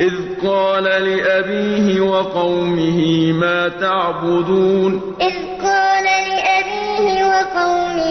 إِذْ قَالَ لِأَبِيهِ وَقَوْمِهِ مَا تَعْبُدُونَ. إِذْ قَالَ لِأَبِيهِ وَقَوْمِهِ